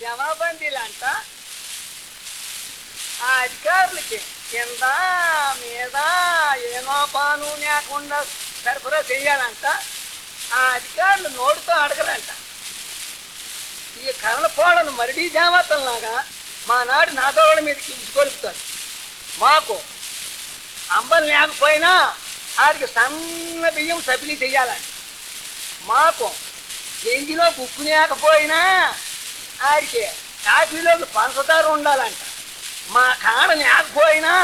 జమాబందీలంట ఆ అధికారులకి కింద మీద ఏమో పాను లేకుండా సరఫరా చేయాలంట. ఆ అధికారులు నోటితో అడగరంట. ఈ కరణపోడను మరిడీ జామతంలాగా మా నాడు నాదోళ్ళ మీదకి ఇచ్చుకొలుపుతారు మాకు అంబలు లేకపోయినా ఆడికి సన్న బియ్యం సబిలీ చేయాలంట. మాకు ఎంజిలో ఉప్పు లేకపోయినా ఆడికి కాఫీలోకి పంచదార ఉండాలంట. మా కాడ లేకపోయినా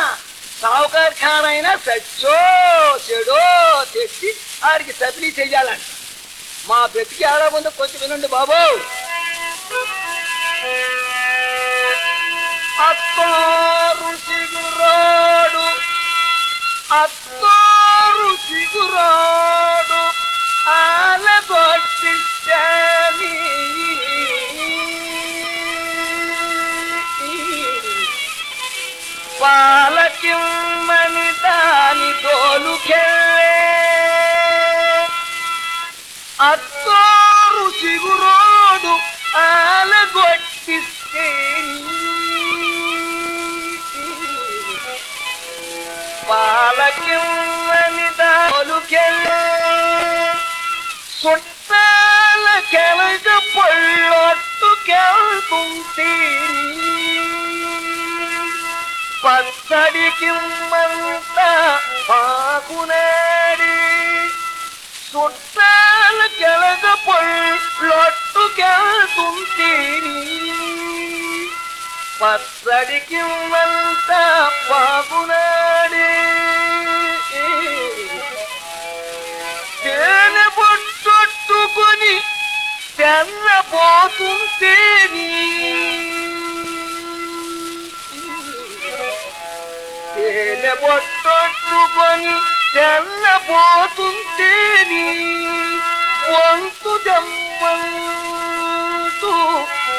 సావుకారి కాడైనా సచ్చో చెడో తెచ్చి ఆడికి సబిలీ చెయ్యాలంట. మా బ్రతికి ఆడ ముందు కొంచెం వినండి బాబు. అత్తారు సిగురాడు అత్తారు సిగురాడు పాలకిమ్మని దాని తోలుకెళ్ళే అత్తోరు సిగురోడు ఆలగొట్టిస్తే పాలకిమ్మని దాలుకెళ్ళే సుట్టాల కెలగ పళ్ళొట్టుకెళ్తుంటే కిమ్మంత మంత పాకునాడి చుట్టాల కెలగ పళ్ళొట్టుకెళ్తుంటేని పచ్చడికి మంత పాకునాడి తేనె బొట్టొట్టుకొని తెల్లబోతుంటేని తేనె బొట్టొట్టుకొని తెల్లబోతుంటేని వంతు దమ్మంతు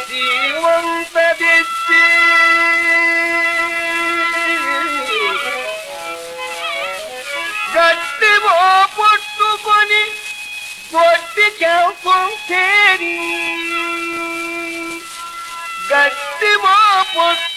జీవంత తెచ్చి గట్టి పట్టుకొని గొడ్డి కేని గట్టి పొట్టు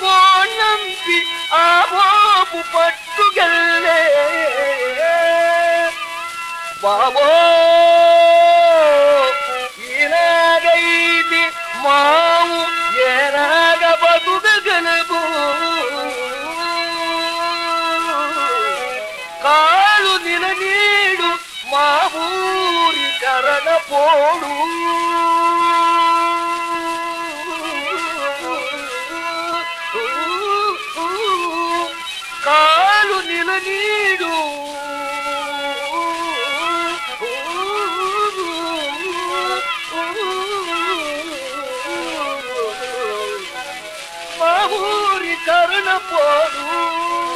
கோணம்பி ஆவாபு பட்டுகளே பாவோ ಇರಾಗೈದಿ ಮಾವು ಏನಾಗ ಬದುಗನಬು ಕಾಳು ನಿಲ ನೀಡು ಮಾವೂರಿ ಕರಣ ಪೋಡು bienvenido. Mahuri Karnapuru